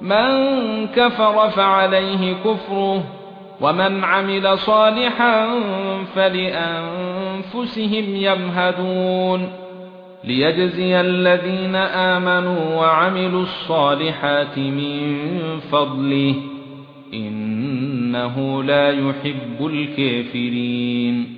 من كفر فعليه كفره ومن عمل صالحا فلأنفسهم يمهدون. ليجزي الذين آمنوا وعملوا الصالحات من فضله إنه لا يحب الكافرين.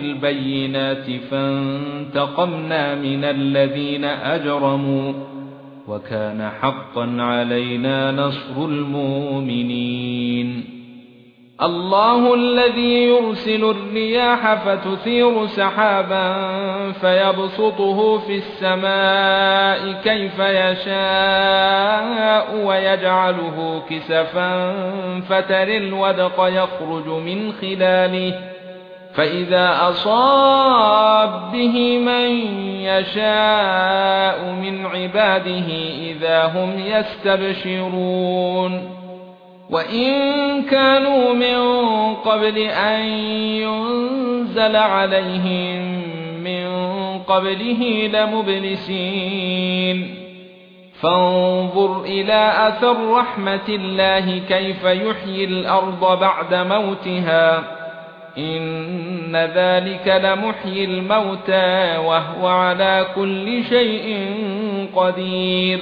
بالبينات فانتقمنا من الذين أجرموا وكان حقا علينا نصر المؤمنين. الله الذي يرسل الرياح فتثير سحابا فيبسطه في السماء كيف يشاء ويجعله كسفا فتر الودق يخرج من خلاله فإذا أصاب به من يشاء من عباده إذا هم يستبشرون. وَإِن كَانُوا مِن قَبْلِ أَن يُنزَلَ عَلَيْهِم مِّن قَبْلِهِ لَمُبْلِسِينَ. فانظر إلى أثر رحمة الله كيف يحيي الأرض بعد موتها. إن ذلك لمحيي الموتى وهو على كل شيء قدير